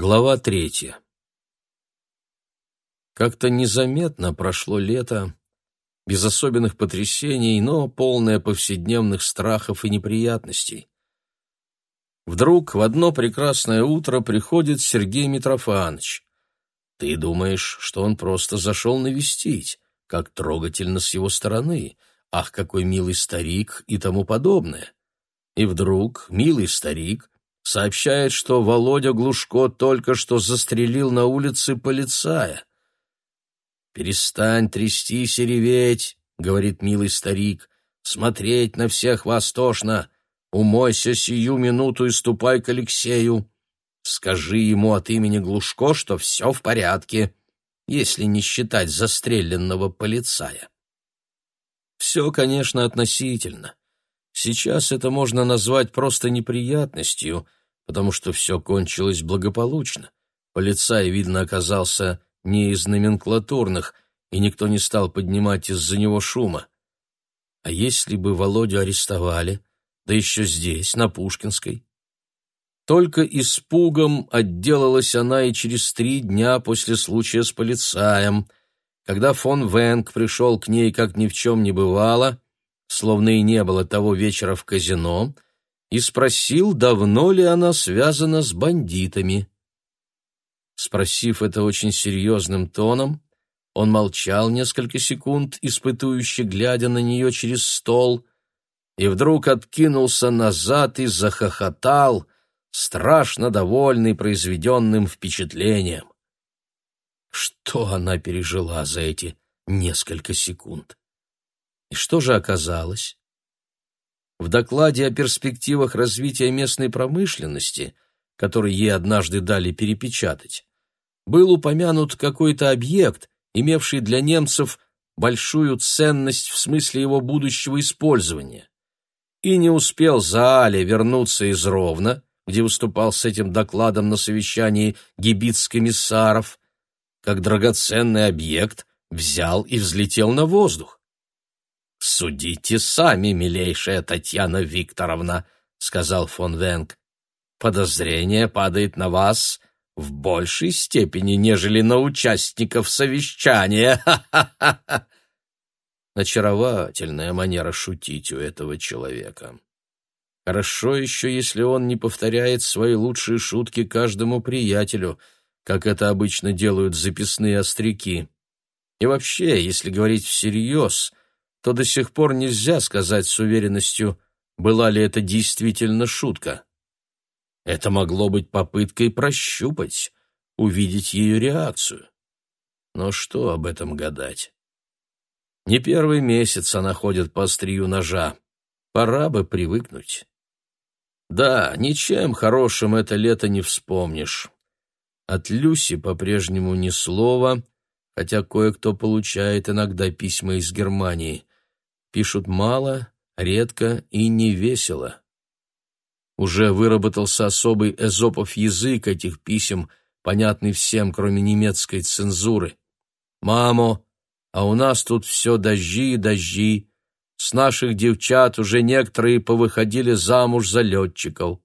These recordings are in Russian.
Глава третья. Как-то незаметно прошло лето, без особенных потрясений, но полное повседневных страхов и неприятностей. Вдруг в одно прекрасное утро приходит Сергей Митрофанович. Ты думаешь, что он просто зашел навестить, как трогательно с его стороны, ах, какой милый старик и тому подобное. И вдруг милый старик сообщает, что Володя Глушко только что застрелил на улице полицая. «Перестань трястись и реветь», — говорит милый старик, — «смотреть на всех вас тошно. Умойся сию минуту и ступай к Алексею. Скажи ему от имени Глушко, что все в порядке, если не считать застреленного полицая». Все, конечно, относительно. Сейчас это можно назвать просто неприятностью — потому что все кончилось благополучно. Полицай, видно, оказался не из номенклатурных, и никто не стал поднимать из-за него шума. А если бы Володю арестовали, да еще здесь, на Пушкинской? Только испугом отделалась она и через три дня после случая с полицаем, когда фон Венг пришел к ней, как ни в чем не бывало, словно и не было того вечера в казино — и спросил, давно ли она связана с бандитами. Спросив это очень серьезным тоном, он молчал несколько секунд, испытующе глядя на нее через стол, и вдруг откинулся назад и захохотал, страшно довольный произведенным впечатлением. Что она пережила за эти несколько секунд? И что же оказалось? В докладе о перспективах развития местной промышленности, который ей однажды дали перепечатать, был упомянут какой-то объект, имевший для немцев большую ценность в смысле его будущего использования. И не успел Зааля вернуться из Ровно, где выступал с этим докладом на совещании гибиц-комиссаров, как драгоценный объект взял и взлетел на воздух. «Судите сами, милейшая Татьяна Викторовна», — сказал фон Венг. «Подозрение падает на вас в большей степени, нежели на участников совещания». Очаровательная манера шутить у этого человека. Хорошо еще, если он не повторяет свои лучшие шутки каждому приятелю, как это обычно делают записные остряки. И вообще, если говорить всерьез — то до сих пор нельзя сказать с уверенностью, была ли это действительно шутка. Это могло быть попыткой прощупать, увидеть ее реакцию. Но что об этом гадать? Не первый месяц она ходит по острию ножа. Пора бы привыкнуть. Да, ничем хорошим это лето не вспомнишь. От Люси по-прежнему ни слова, хотя кое-кто получает иногда письма из Германии пишут мало, редко и не весело. Уже выработался особый эзопов язык этих писем, понятный всем, кроме немецкой цензуры. «Мамо, а у нас тут все дожди и дожди. С наших девчат уже некоторые повыходили замуж за летчиков».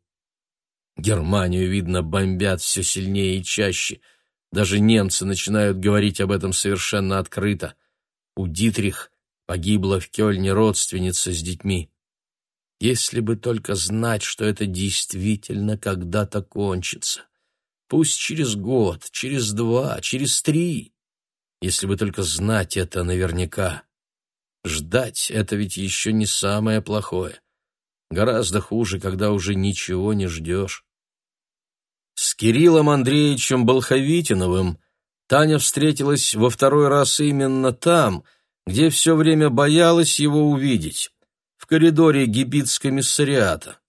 Германию, видно, бомбят все сильнее и чаще. Даже немцы начинают говорить об этом совершенно открыто. У Дитрих Погибла в Кёльне родственница с детьми. Если бы только знать, что это действительно когда-то кончится. Пусть через год, через два, через три. Если бы только знать это наверняка. Ждать — это ведь еще не самое плохое. Гораздо хуже, когда уже ничего не ждешь. С Кириллом Андреевичем Болховитиновым Таня встретилась во второй раз именно там — где все время боялась его увидеть, в коридоре гибиц-комиссариата.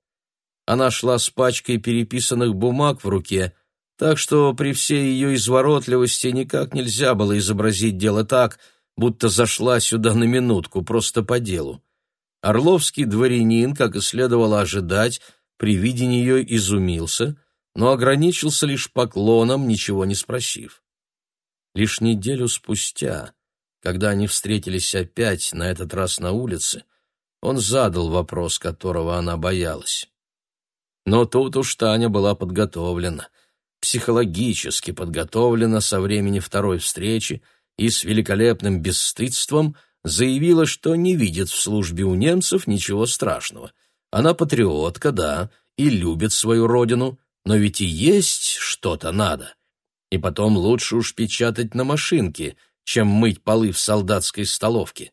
Она шла с пачкой переписанных бумаг в руке, так что при всей ее изворотливости никак нельзя было изобразить дело так, будто зашла сюда на минутку, просто по делу. Орловский дворянин, как и следовало ожидать, при виде нее изумился, но ограничился лишь поклоном, ничего не спросив. Лишь неделю спустя, когда они встретились опять, на этот раз на улице, он задал вопрос, которого она боялась. Но тут уж Таня была подготовлена. психологически подготовлена со времени второй встречи и с великолепным бесстыдством заявила, что не видит в службе у немцев ничего страшного. Она патриотка, да, и любит свою родину, но ведь и есть что-то надо. И потом лучше уж печатать на машинке, чем мыть полы в солдатской столовке.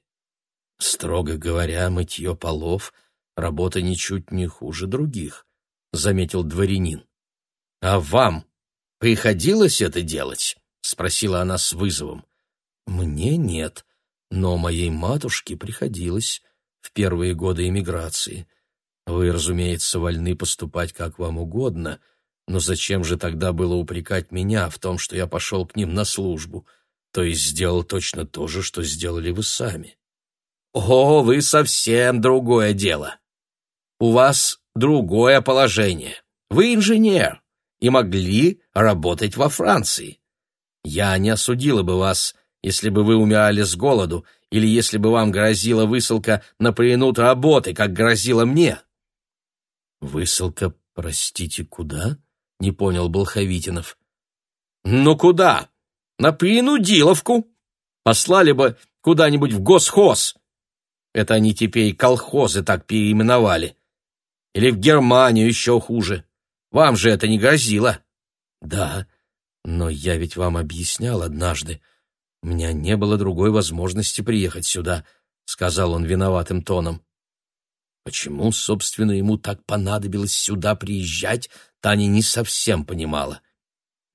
Строго говоря, мытье полов — работа ничуть не хуже других, — заметил дворянин. — А вам приходилось это делать? — спросила она с вызовом. — Мне нет, но моей матушке приходилось в первые годы эмиграции. Вы, разумеется, вольны поступать как вам угодно, но зачем же тогда было упрекать меня в том, что я пошел к ним на службу, то есть сделал точно то же, что сделали вы сами? О, вы совсем другое дело. У вас другое положение. Вы инженер и могли работать во Франции. Я не осудила бы вас если бы вы умирали с голоду или если бы вам грозила высылка на принуд работы, как грозила мне. Высылка, простите, куда? Не понял Болховитинов. Ну куда? На принудиловку. Послали бы куда-нибудь в госхоз. Это они теперь колхозы так переименовали. Или в Германию еще хуже. Вам же это не грозило. Да, но я ведь вам объяснял однажды, «У меня не было другой возможности приехать сюда», — сказал он виноватым тоном. Почему, собственно, ему так понадобилось сюда приезжать, Таня не совсем понимала.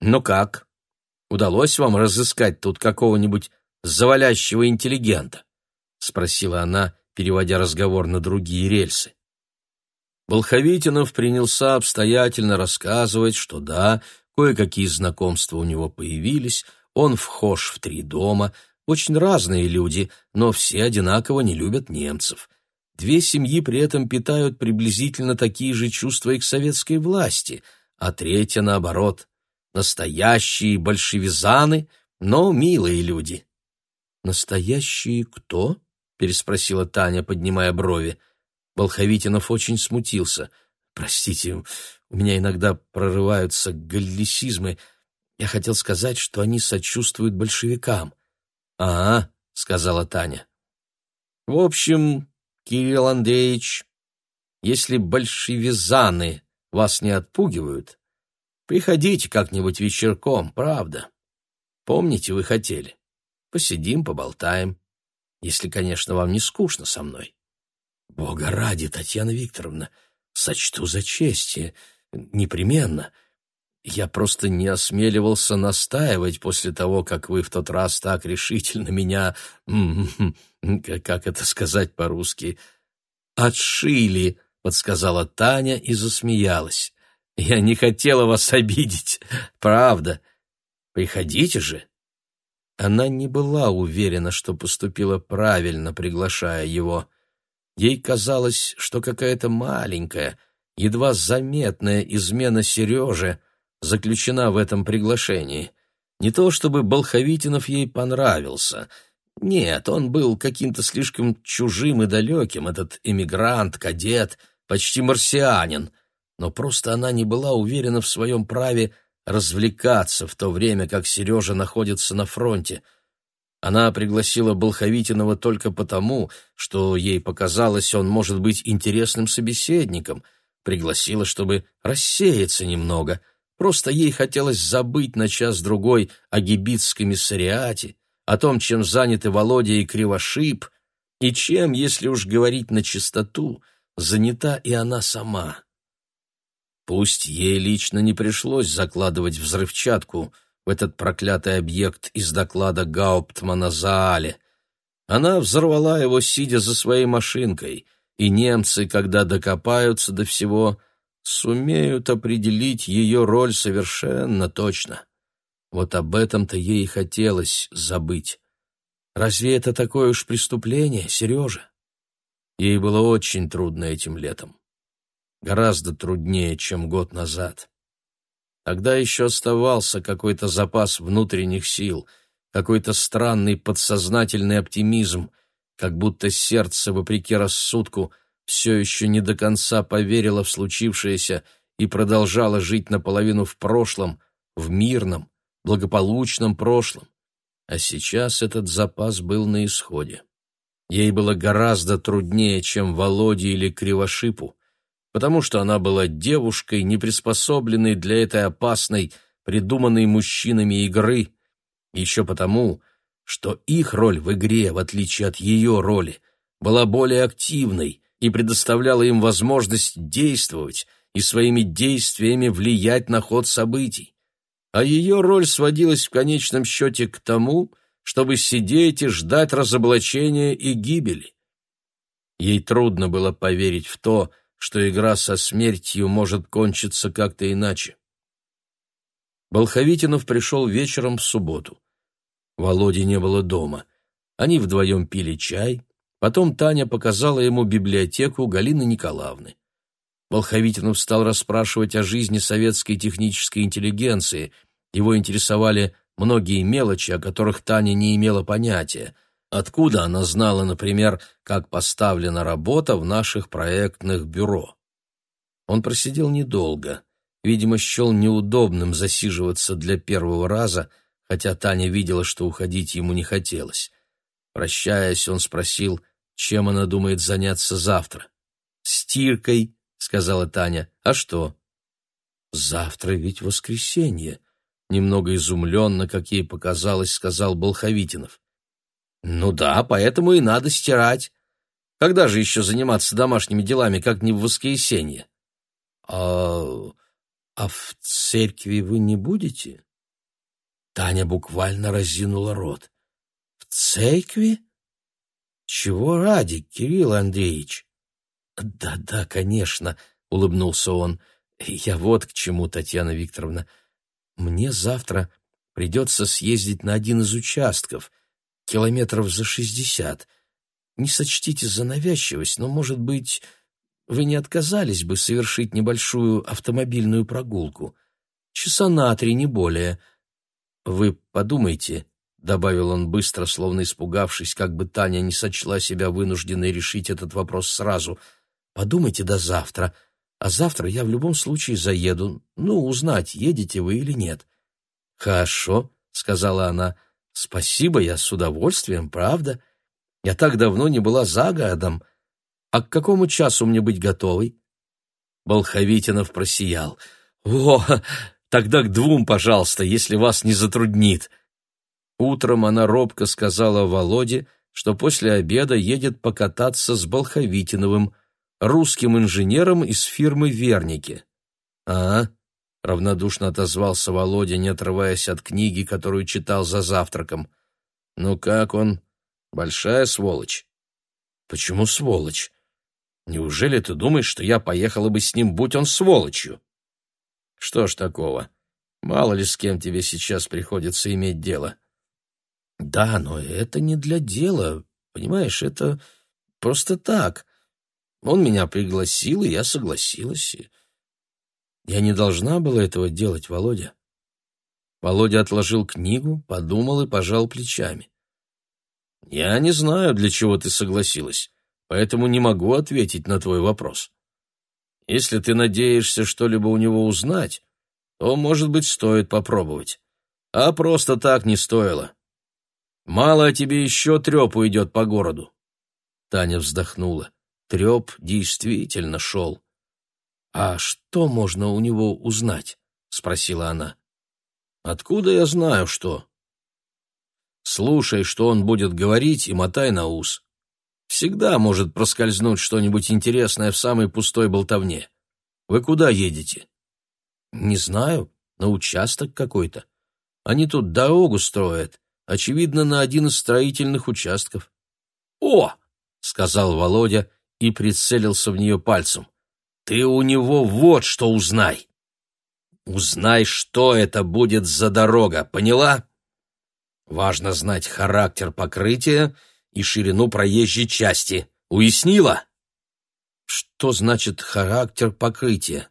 «Ну как? Удалось вам разыскать тут какого-нибудь завалящего интеллигента?» — спросила она, переводя разговор на другие рельсы. Волховитинов принялся обстоятельно рассказывать, что да, кое-какие знакомства у него появились, он вхож в три дома, очень разные люди, но все одинаково не любят немцев. Две семьи при этом питают приблизительно такие же чувства и к советской власти, а третья, наоборот, настоящие большевизаны, но милые люди. «Настоящие кто?» — переспросила Таня, поднимая брови. Болховитинов очень смутился. «Простите, у меня иногда прорываются галлисизмы», я хотел сказать, что они сочувствуют большевикам. «А, — сказала Таня. В общем, Кирилл Андреевич, если большевизаны вас не отпугивают, приходите как-нибудь вечерком, правда. Помните, вы хотели. Посидим, поболтаем, если, конечно, вам не скучно со мной. Бога ради, Татьяна Викторовна, сочту за честь, непременно — я просто не осмеливался настаивать после того, как вы в тот раз так решительно меня, как это сказать по-русски, отшили, подсказала Таня и засмеялась. Я не хотела вас обидеть, правда. Приходите же. Она не была уверена, что поступила правильно, приглашая его. Ей казалось, что какая-то маленькая, едва заметная измена Сереже — заключена в этом приглашении. Не то чтобы Болховитинов ей понравился. Нет, он был каким-то слишком чужим и далеким, этот эмигрант, кадет, почти марсианин. Но просто она не была уверена в своем праве развлекаться в то время, как Сережа находится на фронте. Она пригласила Болховитинова только потому, что ей показалось, он может быть интересным собеседником, пригласила, чтобы рассеяться немного — Просто ей хотелось забыть на час-другой о гибитском миссариате, о том, чем заняты Володя и Кривошип, и чем, если уж говорить на чистоту, занята и она сама. Пусть ей лично не пришлось закладывать взрывчатку в этот проклятый объект из доклада Гауптмана Заале. Она взорвала его, сидя за своей машинкой, и немцы, когда докопаются до всего, сумеют определить ее роль совершенно точно. Вот об этом-то ей и хотелось забыть. Разве это такое уж преступление, Сережа? Ей было очень трудно этим летом. Гораздо труднее, чем год назад. Тогда еще оставался какой-то запас внутренних сил, какой-то странный подсознательный оптимизм, как будто сердце, вопреки рассудку, — все еще не до конца поверила в случившееся и продолжала жить наполовину в прошлом, в мирном, благополучном прошлом. А сейчас этот запас был на исходе. Ей было гораздо труднее, чем Володе или Кривошипу, потому что она была девушкой, не приспособленной для этой опасной, придуманной мужчинами игры, еще потому, что их роль в игре, в отличие от ее роли, была более активной и предоставляла им возможность действовать и своими действиями влиять на ход событий. А ее роль сводилась в конечном счете к тому, чтобы сидеть и ждать разоблачения и гибели. Ей трудно было поверить в то, что игра со смертью может кончиться как-то иначе. Болховитинов пришел вечером в субботу. Володи не было дома. Они вдвоем пили чай, потом Таня показала ему библиотеку Галины Николаевны. Волховитинов стал расспрашивать о жизни советской технической интеллигенции. Его интересовали многие мелочи, о которых Таня не имела понятия. Откуда она знала, например, как поставлена работа в наших проектных бюро? Он просидел недолго. Видимо, счел неудобным засиживаться для первого раза, хотя Таня видела, что уходить ему не хотелось. Прощаясь, он спросил, чем она думает заняться завтра. «Стиркой», — сказала Таня. «А что?» «Завтра ведь воскресенье», — немного изумленно, как ей показалось, сказал Болховитинов. «Ну да, поэтому и надо стирать. Когда же еще заниматься домашними делами, как не в воскресенье?» «А, а в церкви вы не будете?» Таня буквально разинула рот. «В церкви? Чего ради, Кирилл Андреевич?» «Да-да, конечно», — улыбнулся он. «Я вот к чему, Татьяна Викторовна. Мне завтра придется съездить на один из участков, километров за шестьдесят. Не сочтите за навязчивость, но, может быть, вы не отказались бы совершить небольшую автомобильную прогулку? Часа на три, не более. Вы подумайте, — добавил он быстро, словно испугавшись, как бы Таня не сочла себя вынужденной решить этот вопрос сразу — Подумайте до завтра, а завтра я в любом случае заеду, ну, узнать, едете вы или нет. Хорошо, сказала она. Спасибо, я с удовольствием, правда. Я так давно не была за городом. А к какому часу мне быть готовой? Болховитинов просиял. О, тогда к двум, пожалуйста, если вас не затруднит. Утром она робко сказала Володе, что после обеда едет покататься с Болховитиновым — русским инженером из фирмы «Верники». «А?» — равнодушно отозвался Володя, не отрываясь от книги, которую читал за завтраком. «Ну как он? Большая сволочь?» «Почему сволочь? Неужели ты думаешь, что я поехала бы с ним, будь он сволочью?» «Что ж такого? Мало ли с кем тебе сейчас приходится иметь дело». «Да, но это не для дела, понимаешь, это просто так. Он меня пригласил, и я согласилась. Я не должна была этого делать, Володя. Володя отложил книгу, подумал и пожал плечами. Я не знаю, для чего ты согласилась, поэтому не могу ответить на твой вопрос. Если ты надеешься что-либо у него узнать, то, может быть, стоит попробовать. А просто так не стоило. Мало тебе еще трепу идет по городу. Таня вздохнула. Треп действительно шел. «А что можно у него узнать?» — спросила она. «Откуда я знаю, что?» «Слушай, что он будет говорить, и мотай на ус. Всегда может проскользнуть что-нибудь интересное в самой пустой болтовне. Вы куда едете?» «Не знаю, на участок какой-то. Они тут дорогу строят, очевидно, на один из строительных участков». «О!» — сказал Володя и прицелился в нее пальцем. «Ты у него вот что узнай! Узнай, что это будет за дорога, поняла? Важно знать характер покрытия и ширину проезжей части. Уяснила?» «Что значит характер покрытия?»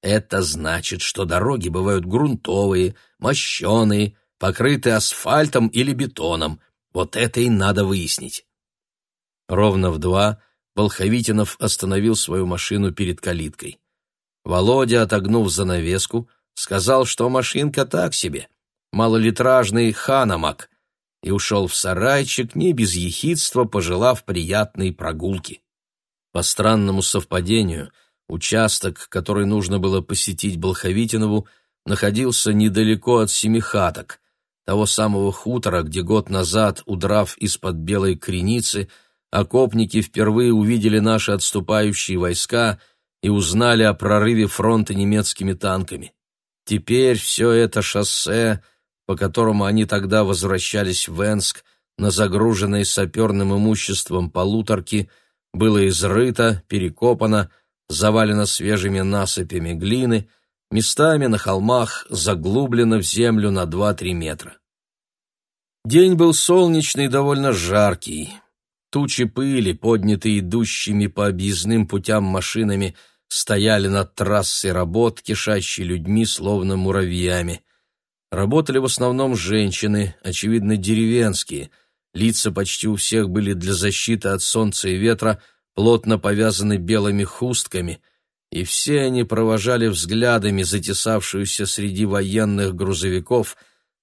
Это значит, что дороги бывают грунтовые, мощеные, покрыты асфальтом или бетоном. Вот это и надо выяснить. Ровно в два Болховитинов остановил свою машину перед калиткой. Володя, отогнув занавеску, Сказал, что машинка так себе, малолитражный ханамак, и ушел в сарайчик, не без ехидства, пожелав приятной прогулки. По странному совпадению, участок, который нужно было посетить Болховитинову, находился недалеко от Семихаток, того самого хутора, где год назад, удрав из-под белой креницы, окопники впервые увидели наши отступающие войска и узнали о прорыве фронта немецкими танками. Теперь все это шоссе, по которому они тогда возвращались в Энск на загруженной саперным имуществом полуторки, было изрыто, перекопано, завалено свежими насыпями глины, местами на холмах заглублено в землю на 2-3 метра. День был солнечный и довольно жаркий. Тучи пыли, поднятые идущими по объездным путям машинами, стояли над трассой работ, кишащей людьми, словно муравьями. Работали в основном женщины, очевидно, деревенские. Лица почти у всех были для защиты от солнца и ветра плотно повязаны белыми хустками, и все они провожали взглядами затесавшуюся среди военных грузовиков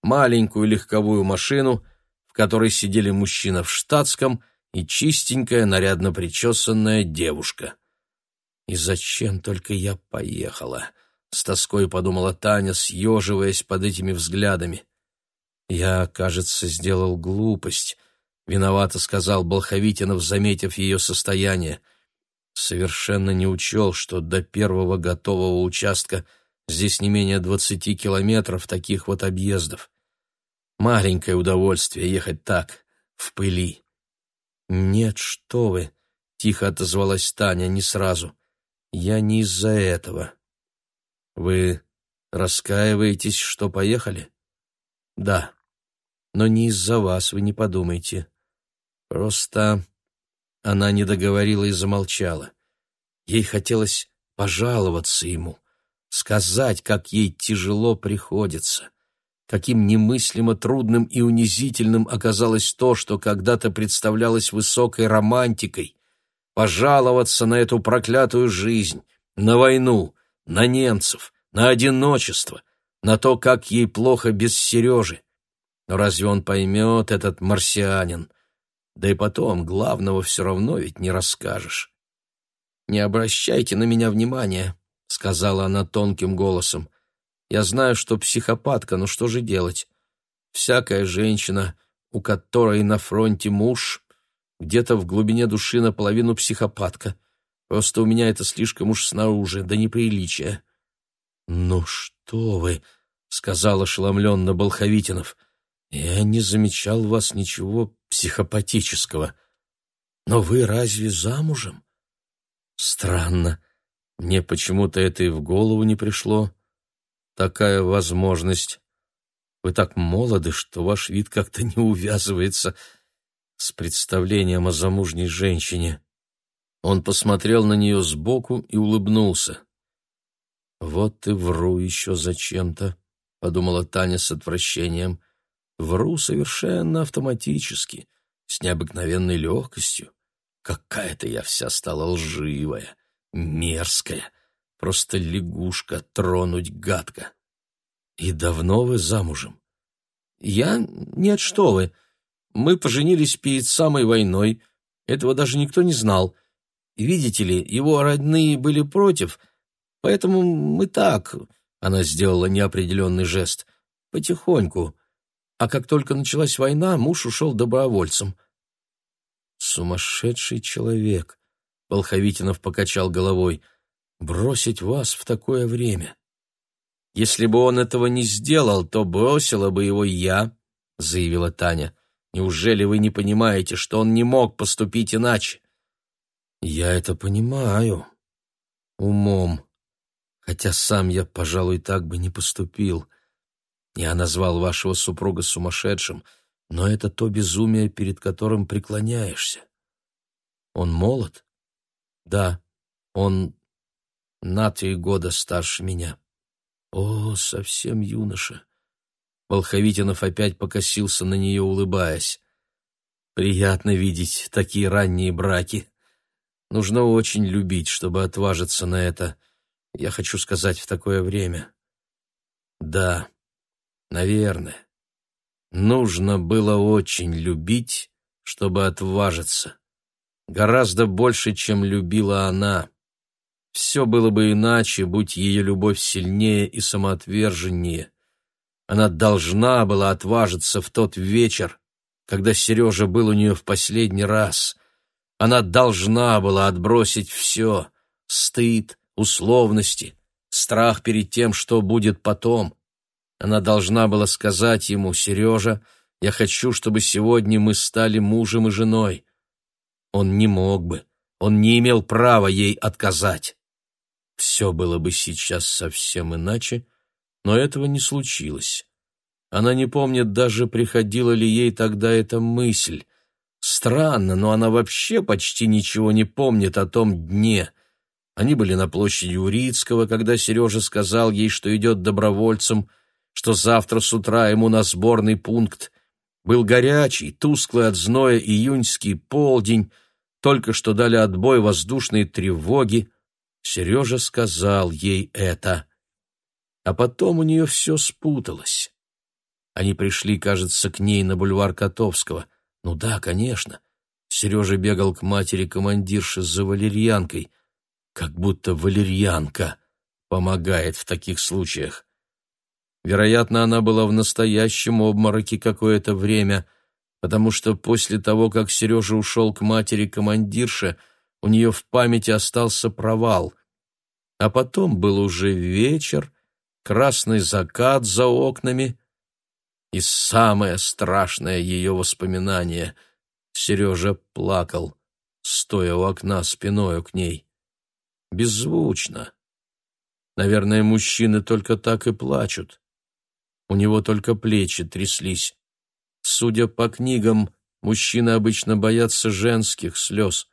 маленькую легковую машину, в которой сидели мужчина в штатском и чистенькая, нарядно причесанная девушка. «И зачем только я поехала?» — с тоской подумала Таня, съеживаясь под этими взглядами. «Я, кажется, сделал глупость», — виновато сказал Болховитинов, заметив ее состояние. Совершенно не учел, что до первого готового участка здесь не менее двадцати километров таких вот объездов. Маленькое удовольствие ехать так, в пыли. «Нет, что вы!» — тихо отозвалась Таня не сразу. «Я не из-за этого». «Вы раскаиваетесь, что поехали?» «Да, но не из-за вас, вы не подумайте. Просто...» Она не договорила и замолчала. Ей хотелось пожаловаться ему, сказать, как ей тяжело приходится каким немыслимо трудным и унизительным оказалось то, что когда-то представлялось высокой романтикой, пожаловаться на эту проклятую жизнь, на войну, на немцев, на одиночество, на то, как ей плохо без Сережи. Но разве он поймет, этот марсианин? Да и потом, главного все равно ведь не расскажешь. «Не обращайте на меня внимания», — сказала она тонким голосом. Я знаю, что психопатка, но что же делать? Всякая женщина, у которой на фронте муж, где-то в глубине души наполовину психопатка. Просто у меня это слишком уж снаружи, да неприличие. — Ну что вы, — сказал ошеломленно Болховитинов, — я не замечал в вас ничего психопатического. Но вы разве замужем? Странно. Мне почему-то это и в голову не пришло такая возможность. Вы так молоды, что ваш вид как-то не увязывается с представлением о замужней женщине. Он посмотрел на нее сбоку и улыбнулся. «Вот и вру еще зачем-то», — подумала Таня с отвращением. «Вру совершенно автоматически, с необыкновенной легкостью. Какая-то я вся стала лживая, мерзкая. Просто лягушка тронуть гадко. И давно вы замужем? Я? Нет, что вы. Мы поженились перед самой войной. Этого даже никто не знал. Видите ли, его родные были против, поэтому мы так... Она сделала неопределенный жест. Потихоньку. А как только началась война, муж ушел добровольцем. Сумасшедший человек. Волховитинов покачал головой — бросить вас в такое время. Если бы он этого не сделал, то бросила бы его я, заявила Таня. Неужели вы не понимаете, что он не мог поступить иначе? Я это понимаю. Умом. Хотя сам я, пожалуй, так бы не поступил. Я назвал вашего супруга сумасшедшим, но это то безумие, перед которым преклоняешься. Он молод? Да, он на три года старше меня. О, совсем юноша. Волховитинов опять покосился на нее, улыбаясь. Приятно видеть такие ранние браки. Нужно очень любить, чтобы отважиться на это. Я хочу сказать, в такое время. Да, наверное. Нужно было очень любить, чтобы отважиться. Гораздо больше, чем любила она. Все было бы иначе, будь ее любовь сильнее и самоотверженнее. Она должна была отважиться в тот вечер, когда Сережа был у нее в последний раз. Она должна была отбросить все — стыд, условности, страх перед тем, что будет потом. Она должна была сказать ему, «Сережа, я хочу, чтобы сегодня мы стали мужем и женой». Он не мог бы, он не имел права ей отказать. Все было бы сейчас совсем иначе, но этого не случилось. Она не помнит даже, приходила ли ей тогда эта мысль. Странно, но она вообще почти ничего не помнит о том дне. Они были на площади Урицкого, когда Сережа сказал ей, что идет добровольцем, что завтра с утра ему на сборный пункт. Был горячий, тусклый от зноя июньский полдень, только что дали отбой воздушной тревоги. Сережа сказал ей это. А потом у нее все спуталось. Они пришли, кажется, к ней на бульвар Котовского. Ну да, конечно. Сережа бегал к матери командирши за валерьянкой. Как будто валерьянка помогает в таких случаях. Вероятно, она была в настоящем обмороке какое-то время, потому что после того, как Сережа ушел к матери командирши, у нее в памяти остался провал. А потом был уже вечер, красный закат за окнами — и самое страшное ее воспоминание — Сережа плакал, стоя у окна спиною к ней. Беззвучно. Наверное, мужчины только так и плачут. У него только плечи тряслись. Судя по книгам, мужчины обычно боятся женских слез.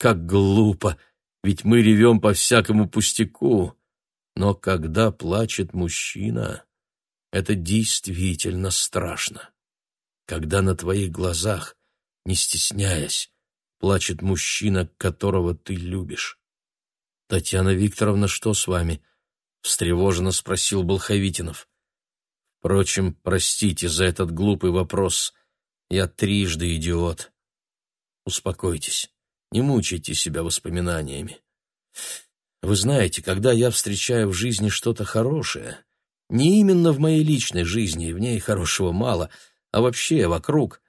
Как глупо, ведь мы ревем по всякому пустяку. Но когда плачет мужчина... Это действительно страшно. Когда на твоих глазах, не стесняясь, плачет мужчина, которого ты любишь. «Татьяна Викторовна, что с вами?» — встревоженно спросил Болховитинов. «Впрочем, простите за этот глупый вопрос. Я трижды идиот. Успокойтесь, не мучайте себя воспоминаниями. Вы знаете, когда я встречаю в жизни что-то хорошее, не именно в моей личной жизни, в ней хорошего мало, а вообще вокруг,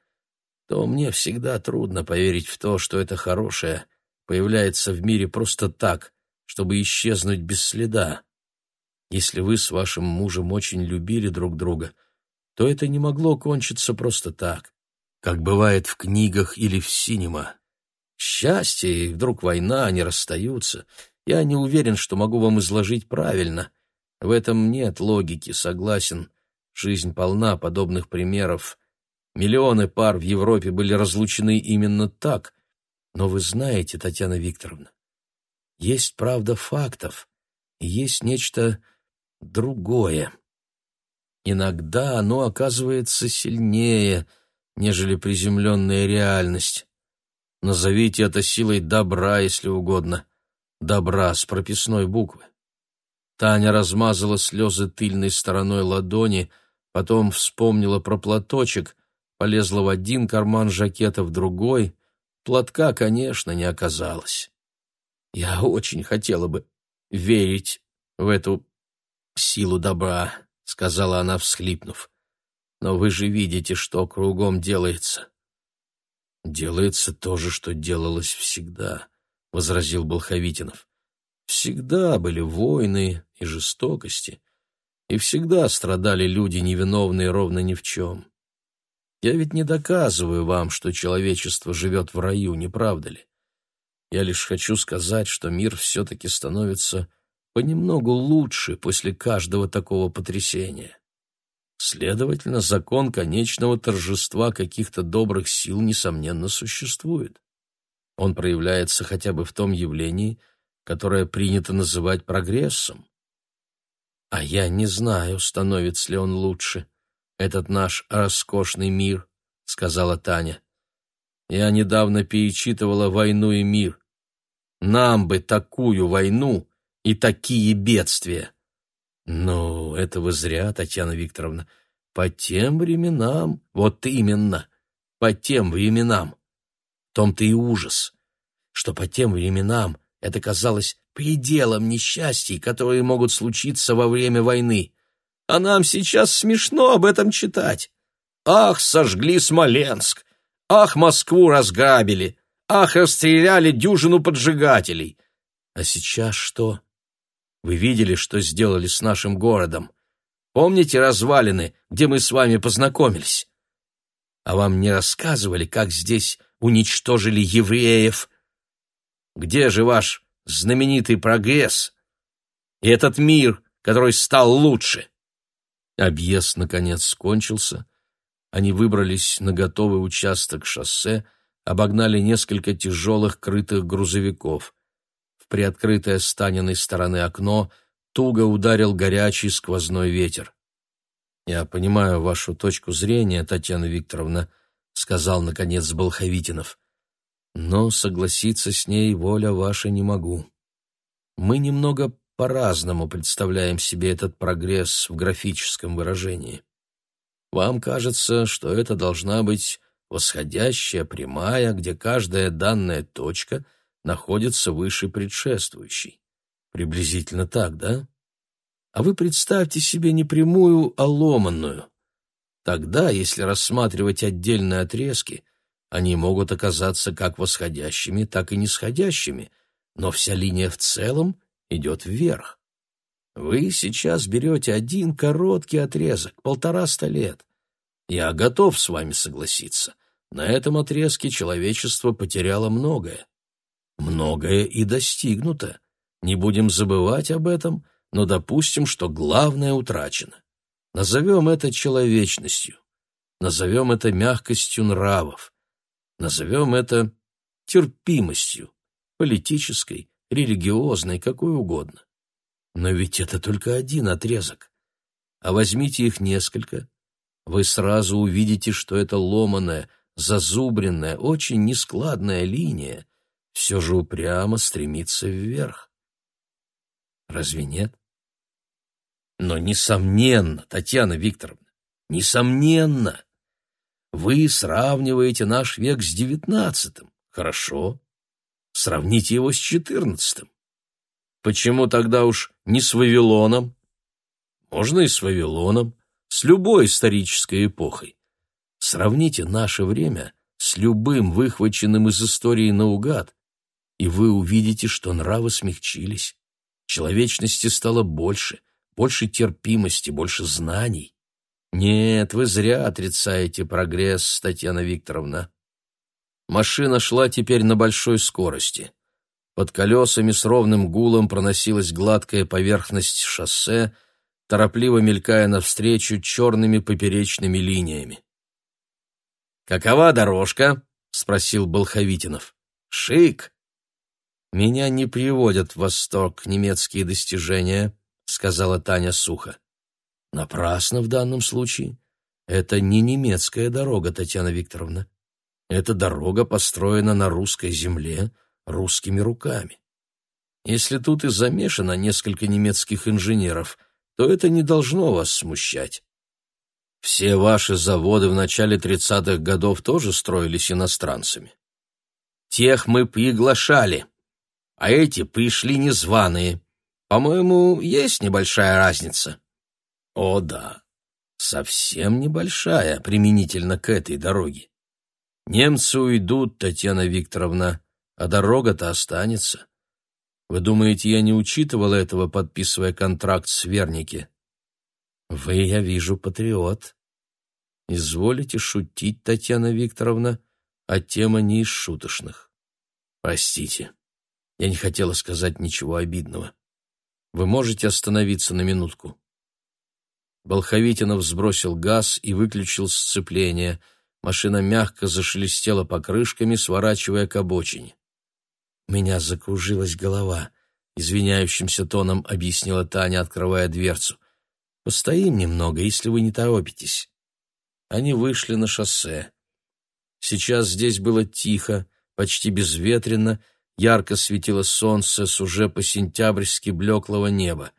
то мне всегда трудно поверить в то, что это хорошее появляется в мире просто так, чтобы исчезнуть без следа. Если вы с вашим мужем очень любили друг друга, то это не могло кончиться просто так, как бывает в книгах или в синема. Счастье и вдруг война, они расстаются. Я не уверен, что могу вам изложить правильно — в этом нет логики, согласен. Жизнь полна подобных примеров. Миллионы пар в Европе были разлучены именно так. Но вы знаете, Татьяна Викторовна, есть правда фактов, и есть нечто другое. Иногда оно оказывается сильнее, нежели приземленная реальность. Назовите это силой добра, если угодно. Добра с прописной буквы. Таня размазала слезы тыльной стороной ладони, потом вспомнила про платочек, полезла в один карман жакета, в другой. Платка, конечно, не оказалось. Я очень хотела бы верить в эту силу добра, сказала она, всхлипнув. Но вы же видите, что кругом делается. Делается то же, что делалось всегда, возразил Болховитинов. Всегда были войны и жестокости, и всегда страдали люди, невиновные ровно ни в чем. Я ведь не доказываю вам, что человечество живет в раю, не правда ли? Я лишь хочу сказать, что мир все-таки становится понемногу лучше после каждого такого потрясения. Следовательно, закон конечного торжества каких-то добрых сил, несомненно, существует. Он проявляется хотя бы в том явлении, которое принято называть прогрессом. А я не знаю, становится ли он лучше, этот наш роскошный мир, сказала Таня. Я недавно перечитывала «Войну и мир». Нам бы такую войну и такие бедствия. Ну, это вы зря, Татьяна Викторовна. По тем временам, вот именно, по тем временам. Том-то и ужас, что по тем временам это казалось пределом несчастий, которые могут случиться во время войны. А нам сейчас смешно об этом читать. Ах, сожгли Смоленск! Ах, Москву разграбили! Ах, расстреляли дюжину поджигателей! А сейчас что? Вы видели, что сделали с нашим городом? Помните развалины, где мы с вами познакомились? А вам не рассказывали, как здесь уничтожили евреев? Где же ваш знаменитый прогресс и этот мир, который стал лучше? Объезд, наконец, скончился. Они выбрались на готовый участок шоссе, обогнали несколько тяжелых крытых грузовиков. Приоткрытое с Таниной стороны окно туго ударил горячий сквозной ветер. «Я понимаю вашу точку зрения, Татьяна Викторовна», — сказал, наконец, Болховитинов. «Но согласиться с ней воля ваша не могу. Мы немного по-разному представляем себе этот прогресс в графическом выражении. Вам кажется, что это должна быть восходящая прямая, где каждая данная точка находится выше предшествующей. Приблизительно так, да? А вы представьте себе не прямую, а ломанную. Тогда, если рассматривать отдельные отрезки, они могут оказаться как восходящими, так и нисходящими, но вся линия в целом идет вверх. Вы сейчас берете один короткий отрезок, полтораста лет. Я готов с вами согласиться. На этом отрезке человечество потеряло многое. Многое и достигнуто. Не будем забывать об этом, но допустим, что главное утрачено. Назовем это человечностью. Назовем это мягкостью нравов. Назовем это терпимостью, политической, религиозной, какой угодно. Но ведь это только один отрезок. А возьмите их несколько, вы сразу увидите, что эта ломаная, зазубренная, очень нескладная линия все же упрямо стремится вверх. Разве нет? Но, несомненно, Татьяна Викторовна, несомненно, вы сравниваете наш век с девятнадцатым. Хорошо. Сравните его с четырнадцатым. Почему тогда уж не с Вавилоном? Можно и с Вавилоном, с любой исторической эпохой. Сравните наше время с любым выхваченным из истории наугад, и вы увидите, что нравы смягчились, человечности стало больше, больше терпимости, больше знаний. Нет, вы зря отрицаете прогресс, Татьяна Викторовна. Машина шла теперь на большой скорости. Под колесами с ровным гулом проносилась гладкая поверхность шоссе, торопливо мелькая навстречу черными поперечными линиями. «Какова дорожка?» — спросил Болховитинов. «Шик!» «Меня не приводят в восторг немецкие достижения», — сказала Таня сухо. «Напрасно в данном случае. Это не немецкая дорога, Татьяна Викторовна. Эта дорога построена на русской земле, русскими руками. Если тут и замешано несколько немецких инженеров, то это не должно вас смущать. Все ваши заводы в начале 30-х годов тоже строились иностранцами. Тех мы приглашали, а эти пришли незваные. По-моему, есть небольшая разница. О да, совсем небольшая применительно к этой дороге. Немцы уйдут, Татьяна Викторовна, а дорога-то останется. Вы думаете, я не учитывал этого, подписывая контракт с Верники? Вы, я вижу, патриот. Изволите шутить, Татьяна Викторовна, а тема не из шуточных. Простите, я не хотела сказать ничего обидного. Вы можете остановиться на минутку? Болховитинов сбросил газ и выключил сцепление. Машина мягко зашелестела покрышками, сворачивая к обочине. меня закружилась голова, извиняющимся тоном объяснила Таня, открывая дверцу. Постоим немного, если вы не торопитесь. Они вышли на шоссе. Сейчас здесь было тихо, почти безветренно, ярко светило солнце с уже по-сентябрьски блеклого неба.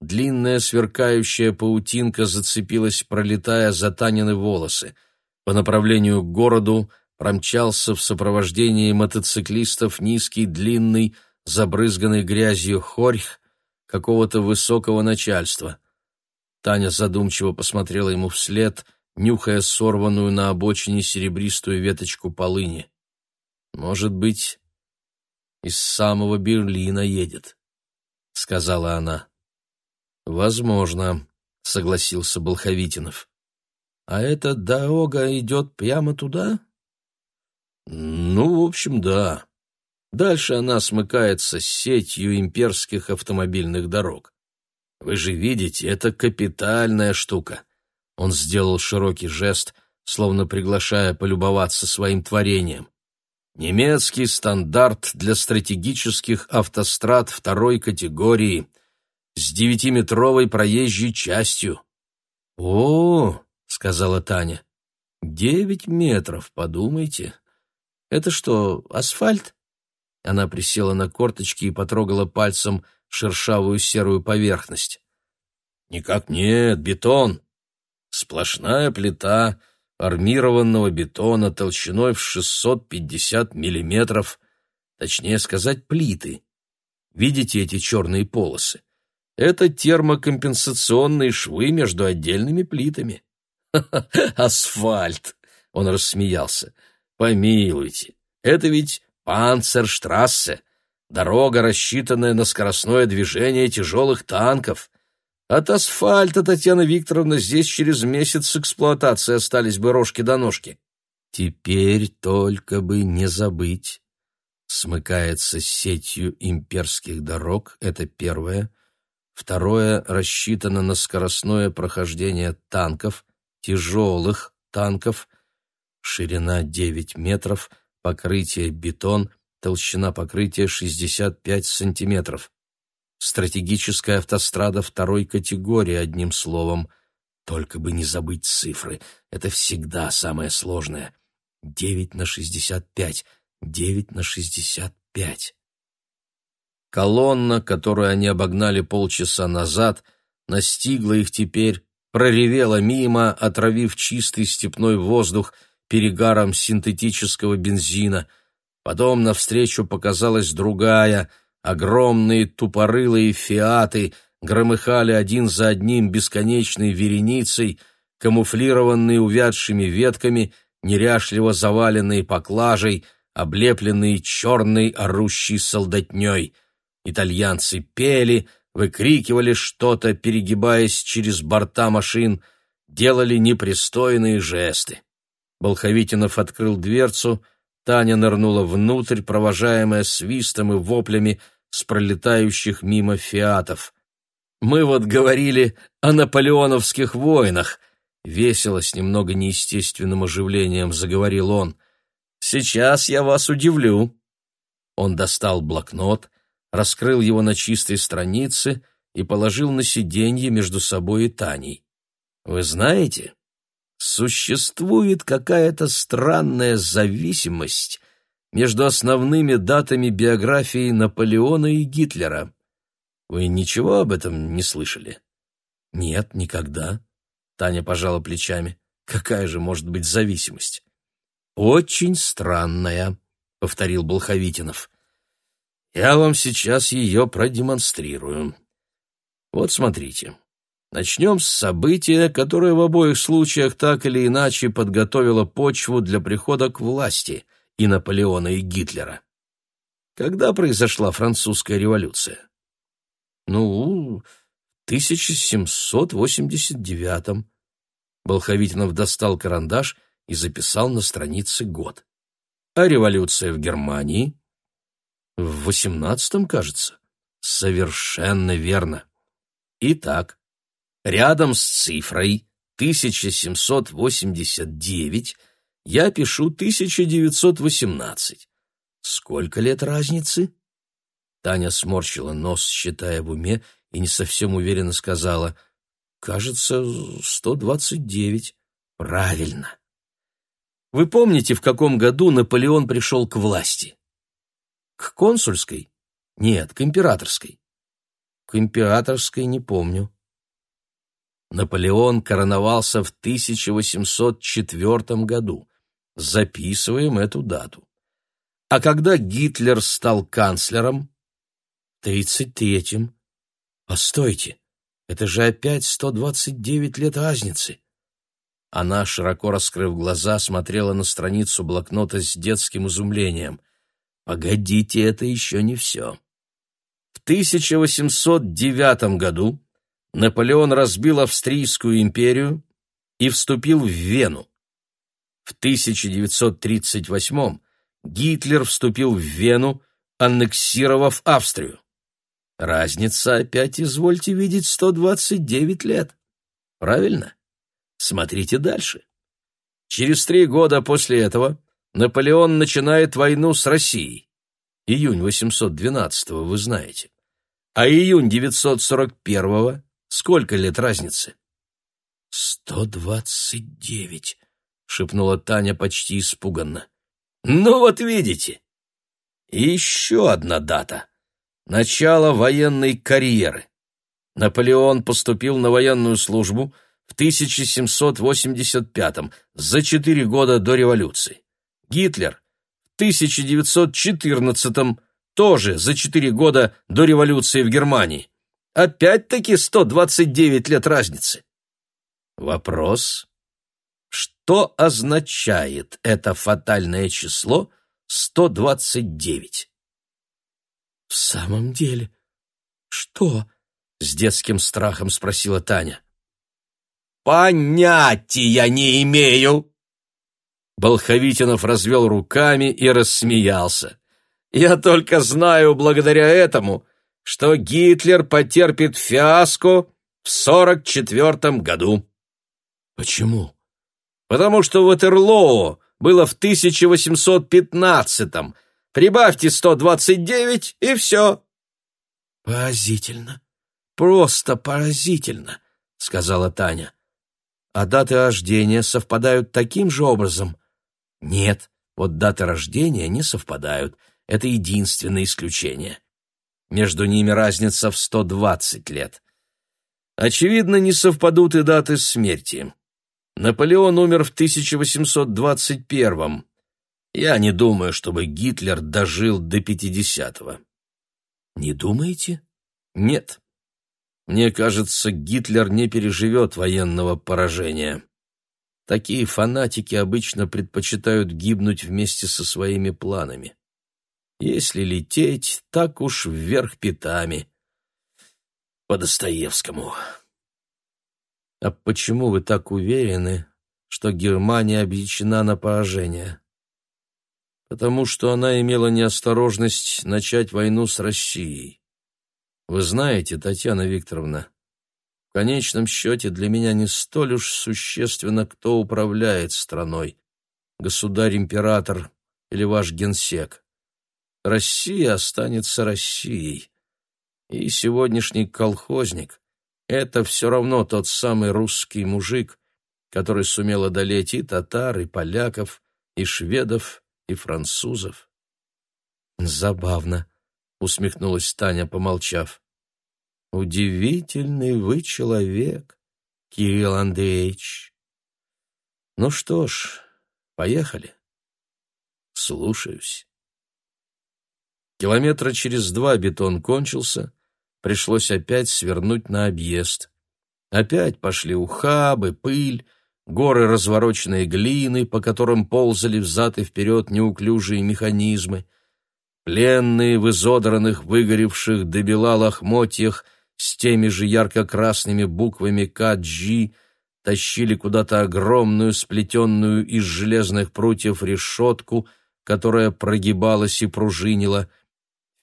длинная сверкающая паутинка зацепилась, пролетая за Танины волосы. По направлению к городу промчался в сопровождении мотоциклистов низкий, длинный, забрызганный грязью хорьх какого-то высокого начальства. Таня задумчиво посмотрела ему вслед, нюхая сорванную на обочине серебристую веточку полыни. «Может быть, из самого Берлина едет», — сказала она. «Возможно», — согласился Болховитинов. «А эта дорога идет прямо туда?» «Ну, в общем, да. Дальше она смыкается с сетью имперских автомобильных дорог. Вы же видите, это капитальная штука». Он сделал широкий жест, словно приглашая полюбоваться своим творением. Немецкий стандарт для стратегических автострад второй категории с девятиметровой проезжей частью. «О, — сказала Таня, — девять метров, подумайте. Это что, асфальт?» Она присела на корточки и потрогала пальцем шершавую серую поверхность. «Никак нет, бетон. Сплошная плита армированного бетона толщиной в 650 миллиметров, точнее сказать, плиты. Видите эти черные полосы? Это термокомпенсационные швы между отдельными плитами. Асфальт! Он рассмеялся. Помилуйте, это ведь Панцерштрассе, дорога, рассчитанная на скоростное движение тяжелых танков. От асфальта, Татьяна Викторовна, здесь через месяц эксплуатации остались бы рожки до ножки. Теперь только бы не забыть. Смыкается с сетью имперских дорог, это первое. Второе рассчитано на скоростное прохождение танков, тяжелых танков. Ширина 9 метров, покрытие бетон, толщина покрытия 65 сантиметров. Стратегическая автострада второй категории, одним словом. Только бы не забыть цифры. Это всегда самое сложное. Девять на шестьдесят пять. Девять на шестьдесят пять. Колонна, которую они обогнали полчаса назад, настигла их теперь, проревела мимо, отравив чистый степной воздух перегаром синтетического бензина. Потом навстречу показалась другая — Огромные тупорылые фиаты громыхали один за одним бесконечной вереницей, камуфлированные увядшими ветками, неряшливо заваленные поклажей, облепленные черной орущей солдатней. Итальянцы пели, выкрикивали что-то, перегибаясь через борта машин, делали непристойные жесты. Болховитинов открыл дверцу, Таня нырнула внутрь, провожаемая свистом и воплями, с пролетающих мимо фиатов. «Мы вот говорили о наполеоновских войнах», — весело, с немного неестественным оживлением заговорил он. «Сейчас я вас удивлю». Он достал блокнот, раскрыл его на чистой странице и положил на сиденье между собой и Таней. «Вы знаете, существует какая-то странная зависимость между основными датами биографии Наполеона и Гитлера. Вы ничего об этом не слышали? Нет, никогда. Таня пожала плечами. Какая же может быть зависимость? Очень странная, повторил Болховитинов. Я вам сейчас ее продемонстрирую. Вот смотрите. Начнем с события, которое в обоих случаях так или иначе подготовило почву для прихода к власти и Наполеона, и Гитлера. Когда произошла французская революция? Ну, в 1789-м. Болховитинов достал карандаш и записал на странице год. А революция в Германии? В восемнадцатом, кажется. Совершенно верно. Итак, рядом с цифрой 1789 я пишу 1918. Сколько лет разницы? Таня сморщила нос, считая в уме, и не совсем уверенно сказала, «Кажется, 129. Правильно. Вы помните, в каком году Наполеон пришел к власти? К консульской? Нет, к императорской. К императорской не помню. Наполеон короновался в 1804 году. Записываем эту дату. А когда Гитлер стал канцлером? В 33-м. Постойте, это же опять 129 лет разницы. Она, широко раскрыв глаза, смотрела на страницу блокнота с детским изумлением. Погодите, это еще не все. В 1809 году Наполеон разбил Австрийскую империю и вступил в Вену. В 1938 Гитлер вступил в Вену, аннексировав Австрию. Разница опять, извольте видеть, 129 лет. Правильно? Смотрите дальше. Через три года после этого Наполеон начинает войну с Россией. Июнь 812-го, вы знаете. А июнь 941-го сколько лет разницы? «Сто двадцать девять», — шепнула Таня почти испуганно. «Ну вот видите. И еще одна дата. Начало военной карьеры. Наполеон поступил на военную службу в 1785 за четыре года до революции. Гитлер в 1914 тоже за четыре года до революции в Германии. Опять-таки 129 лет разницы. Вопрос, что означает это фатальное число 129? В самом деле, что? С детским страхом спросила Таня. Понятия не имею. Болховитинов развел руками и рассмеялся. Я только знаю благодаря этому, что Гитлер потерпит фиаско в сорок четвертом году. Почему? Потому что Ватерлоо было в 1815-м. Прибавьте 129 и все. Поразительно. Просто поразительно, сказала Таня. А даты рождения совпадают таким же образом? Нет, вот даты рождения не совпадают. Это единственное исключение. Между ними разница в 120 лет. Очевидно, не совпадут и даты смерти. Наполеон умер в 1821 Я не думаю, чтобы Гитлер дожил до 50-го. Не думаете? Нет. Мне кажется, Гитлер не переживет военного поражения. Такие фанатики обычно предпочитают гибнуть вместе со своими планами. Если лететь, так уж вверх пятами. По Достоевскому. А почему вы так уверены, что Германия обречена на поражение? Потому что она имела неосторожность начать войну с Россией. Вы знаете, Татьяна Викторовна, в конечном счете для меня не столь уж существенно, кто управляет страной, государь-император или ваш генсек. Россия останется Россией. И сегодняшний колхозник — это все равно тот самый русский мужик, который сумел одолеть и татар, и поляков, и шведов, и французов. Забавно, усмехнулась Таня, помолчав. Удивительный вы человек, Кирилл Андреевич. Ну что ж, поехали. Слушаюсь. Километра через два бетон кончился, пришлось опять свернуть на объезд. Опять пошли ухабы, пыль, горы развороченной глины, по которым ползали взад и вперед неуклюжие механизмы. Пленные в изодранных, выгоревших до бела лохмотьях с теми же ярко-красными буквами «КГ» тащили куда-то огромную, сплетенную из железных прутьев решетку, которая прогибалась и пружинила.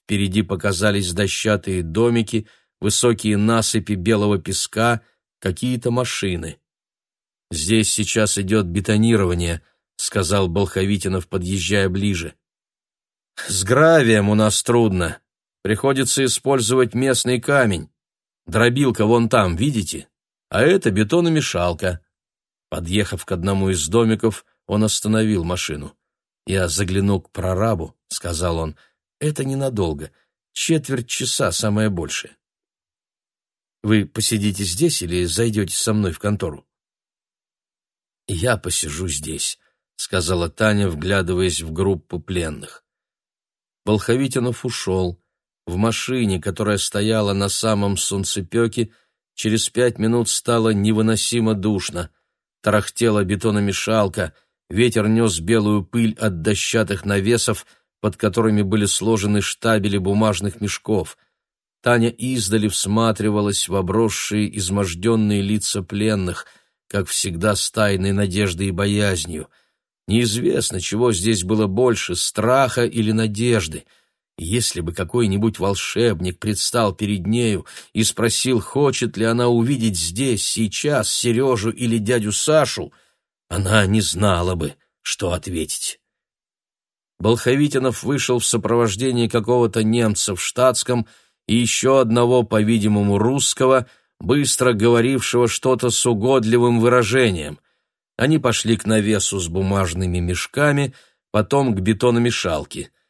Впереди показались дощатые домики, высокие насыпи белого песка, какие-то машины. «Здесь сейчас идет бетонирование», — сказал Болховитинов, подъезжая ближе. С гравием у нас трудно. Приходится использовать местный камень. Дробилка вон там, видите? А это бетономешалка. Подъехав к одному из домиков, он остановил машину. «Я загляну к прорабу», — сказал он. «Это ненадолго. Четверть часа, самое большее». Вы посидите здесь или зайдете со мной в контору?» «Я посижу здесь», — сказала Таня, вглядываясь в группу пленных. Болховитинов ушел. В машине, которая стояла на самом солнцепеке, через пять минут стало невыносимо душно. Тарахтела бетономешалка, ветер нес белую пыль от дощатых навесов, под которыми были сложены штабели бумажных мешков. Таня издали всматривалась в обросшие изможденные лица пленных, как всегда с тайной надеждой и боязнью. Неизвестно, чего здесь было больше — страха или надежды — если бы какой-нибудь волшебник предстал перед нею и спросил, хочет ли она увидеть здесь, сейчас, Сережу или дядю Сашу, она не знала бы, что ответить. Болховитинов вышел в сопровождении какого-то немца в штатском и еще одного, по-видимому, русского, быстро говорившего что-то с угодливым выражением. Они пошли к навесу с бумажными мешками, потом к бетономешалке —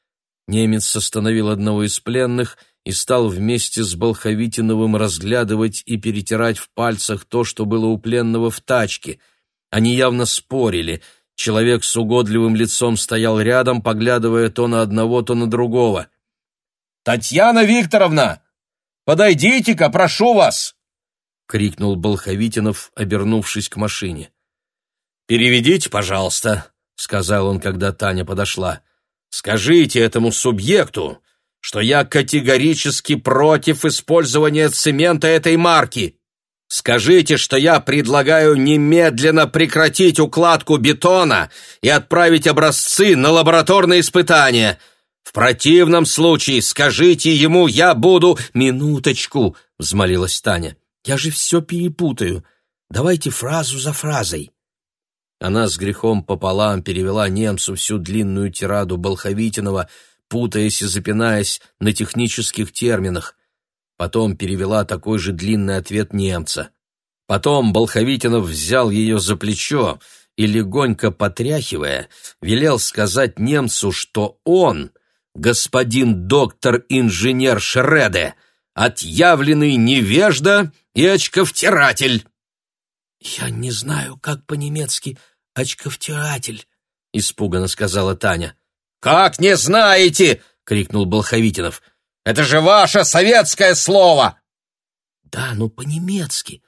Немец остановил одного из пленных и стал вместе с Болховитиновым разглядывать и перетирать в пальцах то, что было у пленного в тачке. Они явно спорили. Человек с угодливым лицом стоял рядом, поглядывая то на одного, то на другого. «Татьяна Викторовна! Подойдите-ка, прошу вас!» — крикнул Болховитинов, обернувшись к машине. «Переведите, пожалуйста», — сказал он, когда Таня подошла. Скажите этому субъекту, что я категорически против использования цемента этой марки. Скажите, что я предлагаю немедленно прекратить укладку бетона и отправить образцы на лабораторные испытания. В противном случае скажите ему, я буду... Минуточку, взмолилась Таня. Я же все перепутаю. Давайте фразу за фразой. Она с грехом пополам перевела немцу всю длинную тираду Болховитинова, путаясь и запинаясь на технических терминах. Потом перевела такой же длинный ответ немца. Потом Болховитинов взял ее за плечо и, легонько потряхивая, велел сказать немцу, что он, господин доктор-инженер Шреде, отъявленный невежда и очковтиратель. «Я не знаю, как по-немецки очковтиратель», — испуганно сказала Таня. «Как не знаете?» — крикнул Болховитинов. «Это же ваше советское слово!» «Да, ну по-немецки».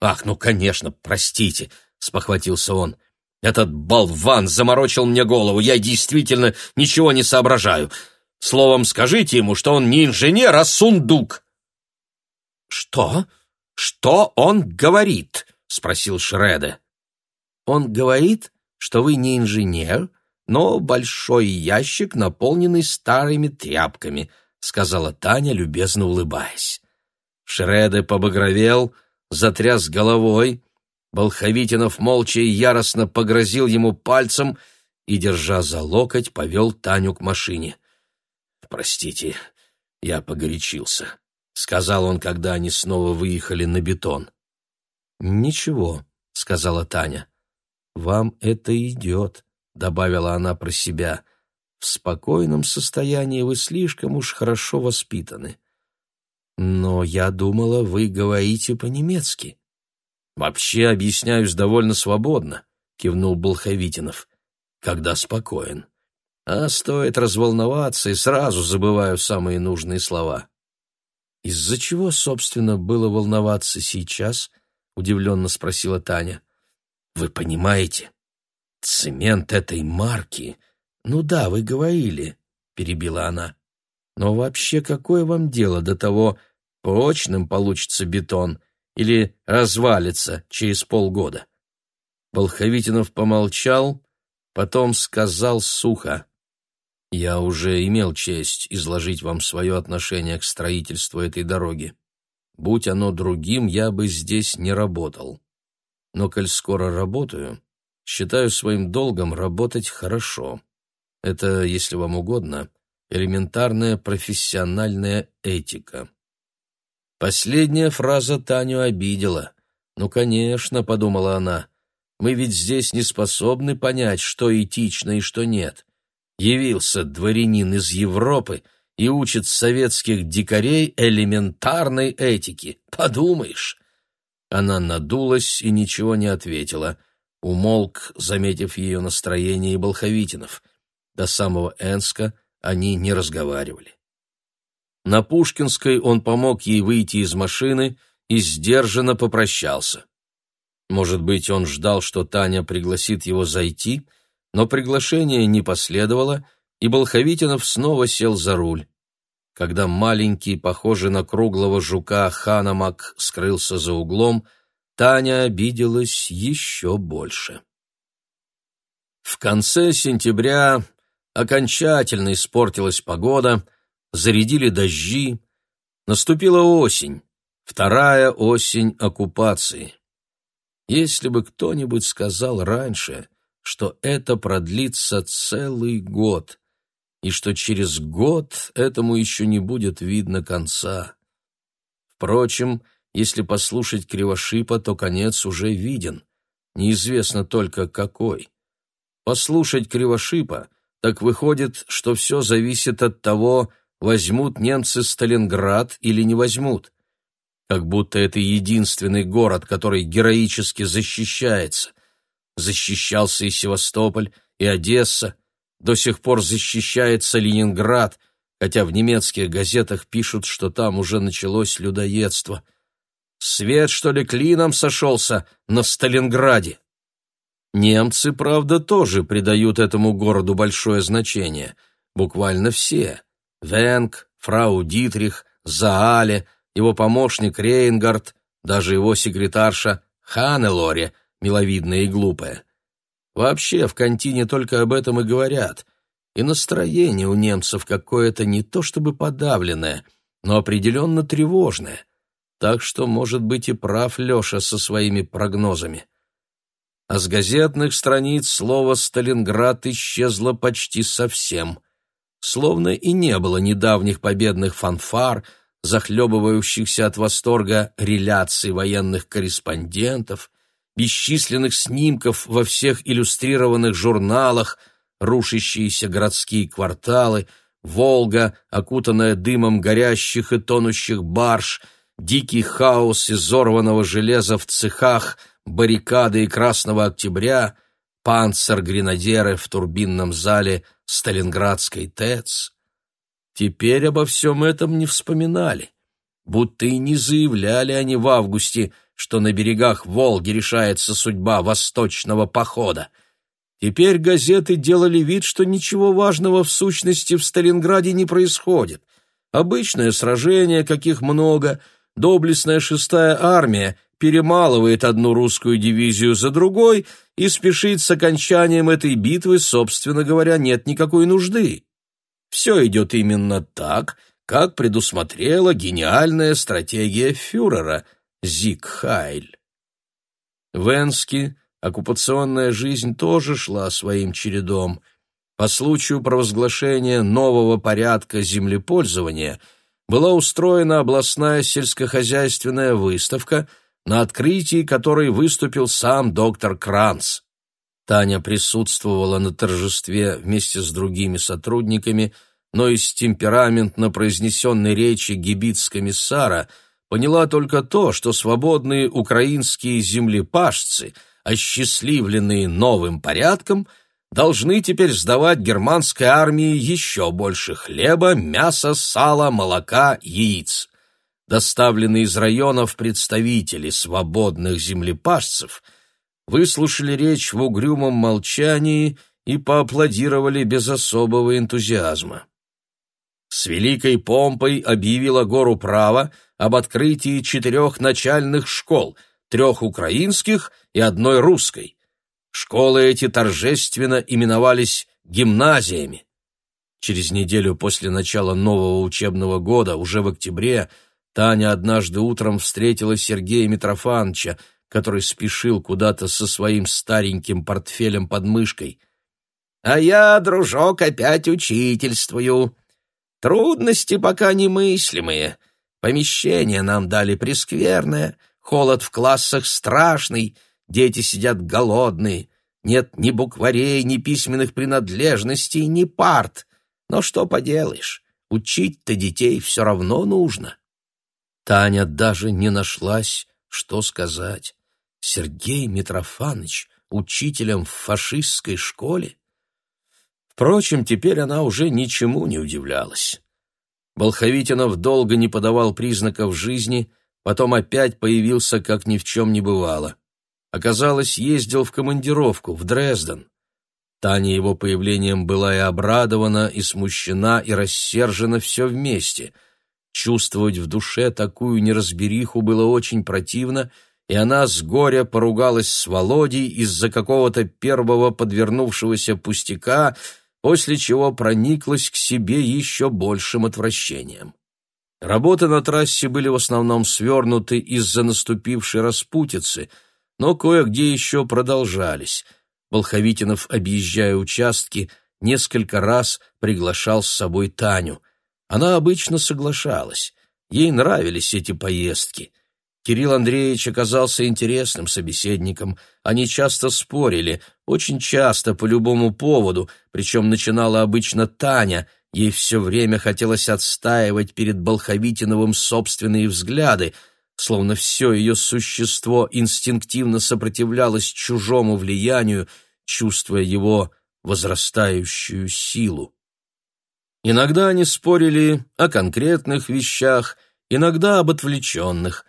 «Ах, ну, конечно, простите», — спохватился он. «Этот болван заморочил мне голову, я действительно ничего не соображаю. Словом, скажите ему, что он не инженер, а сундук». «Что? Что он говорит?» — спросил Шреде. Он говорит, что вы не инженер, но большой ящик, наполненный старыми тряпками», — сказала Таня, любезно улыбаясь. Шреде побагровел, затряс головой. Болховитинов молча и яростно погрозил ему пальцем и, держа за локоть, повел Таню к машине. «Простите, я погорячился», — сказал он, когда они снова выехали на бетон. «Ничего», — сказала Таня. «Вам это идет», — добавила она про себя. «В спокойном состоянии вы слишком уж хорошо воспитаны». «Но я думала, вы говорите по-немецки». «Вообще объясняюсь довольно свободно», — кивнул Болховитинов, — «когда спокоен. А стоит разволноваться, и сразу забываю самые нужные слова». «Из-за чего, собственно, было волноваться сейчас?» — удивленно спросила Таня. Вы понимаете? Цемент этой марки... Ну да, вы говорили, перебила она. Но вообще какое вам дело до того, прочным получится бетон или развалится через полгода? Болховитинов помолчал, потом сказал сухо. «Я уже имел честь изложить вам свое отношение к строительству этой дороги. Будь оно другим, я бы здесь не работал но, коль скоро работаю, считаю своим долгом работать хорошо. Это, если вам угодно, элементарная профессиональная этика. Последняя фраза Таню обидела. «Ну, конечно», — подумала она, — «мы ведь здесь не способны понять, что этично и что нет. Явился дворянин из Европы и учит советских дикарей элементарной этики. Подумаешь!» Она надулась и ничего не ответила. Умолк, заметив ее настроение и Болховитинов. До самого Энска они не разговаривали. На Пушкинской он помог ей выйти из машины и сдержанно попрощался. Может быть, он ждал, что Таня пригласит его зайти, но приглашение не последовало, и Болховитинов снова сел за руль. Когда маленький, похожий на круглого жука Ханамак скрылся за углом, Таня обиделась еще больше. В конце сентября окончательно испортилась погода, зарядили дожди, наступила осень, вторая осень оккупации. Если бы кто-нибудь сказал раньше, что это продлится целый год, и что через год этому еще не будет видно конца. Впрочем, если послушать Кривошипа, то конец уже виден. Неизвестно только какой. Послушать Кривошипа, так выходит, что все зависит от того, возьмут немцы Сталинград или не возьмут как будто это единственный город, который героически защищается. Защищался и Севастополь, и Одесса, до сих пор защищается Ленинград, хотя в немецких газетах пишут, что там уже началось людоедство. Свет, что ли, клином сошелся на Сталинграде? Немцы, правда, тоже придают этому городу большое значение. Буквально все. Венг, фрау Дитрих, Заале — его помощник Рейнгард, даже его секретарша Ханелоре, миловидная и глупая. Вообще в контине только об этом и говорят. И настроение у немцев какое-то не то чтобы подавленное, но определенно тревожное. Так что, может быть, и прав Леша со своими прогнозами. А с газетных страниц слово «Сталинград» исчезло почти совсем. Словно и не было недавних победных фанфар — захлебывающихся от восторга реляций военных корреспондентов, бесчисленных снимков во всех иллюстрированных журналах, рушащиеся городские кварталы, Волга, окутанная дымом горящих и тонущих барж, дикий хаос изорванного железа в цехах, баррикады и Красного Октября, панцер-гренадеры в турбинном зале Сталинградской ТЭЦ — Теперь обо всем этом не вспоминали, будто и не заявляли они в августе, что на берегах Волги решается судьба восточного похода. Теперь газеты делали вид, что ничего важного в сущности в Сталинграде не происходит. Обычное сражение, каких много, доблестная шестая армия перемалывает одну русскую дивизию за другой и спешить с окончанием этой битвы, собственно говоря, нет никакой нужды. Все идет именно так, как предусмотрела гениальная стратегия фюрера Зиг Хайль. В Энске оккупационная жизнь тоже шла своим чередом. По случаю провозглашения нового порядка землепользования была устроена областная сельскохозяйственная выставка, на открытии которой выступил сам доктор Кранц. Таня присутствовала на торжестве вместе с другими сотрудниками, но из темпераментно произнесенной речи гибиц-комиссара поняла только то, что свободные украинские землепашцы, осчастливленные новым порядком, должны теперь сдавать германской армии еще больше хлеба, мяса, сала, молока, яиц. Доставленные из районов представители свободных землепашцев – выслушали речь в угрюмом молчании и поаплодировали без особого энтузиазма. С великой помпой объявила гору права об открытии четырех начальных школ, трех украинских и одной русской. Школы эти торжественно именовались гимназиями. Через неделю после начала нового учебного года, уже в октябре, Таня однажды утром встретила Сергея Митрофановича, который спешил куда-то со своим стареньким портфелем под мышкой. «А я, дружок, опять учительствую. Трудности пока немыслимые. Помещение нам дали прескверное, холод в классах страшный, дети сидят голодные, нет ни букварей, ни письменных принадлежностей, ни парт. Но что поделаешь, Учить-то детей все равно нужно. Таня даже не нашлась, что сказать. Сергей Митрофанович учителем в фашистской школе? Впрочем, теперь она уже ничему не удивлялась. Болховитинов долго не подавал признаков жизни, потом опять появился, как ни в чем не бывало. Оказалось, ездил в командировку, в Дрезден. Таня его появлением была и обрадована, и смущена, и рассержена все вместе. Чувствовать в душе такую неразбериху было очень противно, и она с горя поругалась с Володей из-за какого-то первого подвернувшегося пустяка, после чего прониклась к себе еще большим отвращением. Работы на трассе были в основном свернуты из-за наступившей распутицы, но кое-где еще продолжались. Болховитинов, объезжая участки, несколько раз приглашал с собой Таню. Она обычно соглашалась. Ей нравились эти поездки. Кирилл Андреевич оказался интересным собеседником. Они часто спорили, очень часто по любому поводу, причем начинала обычно Таня. Ей все время хотелось отстаивать перед Болховитиновым собственные взгляды, словно все ее существо инстинктивно сопротивлялось чужому влиянию, чувствуя его возрастающую силу. Иногда они спорили о конкретных вещах, иногда об отвлеченных.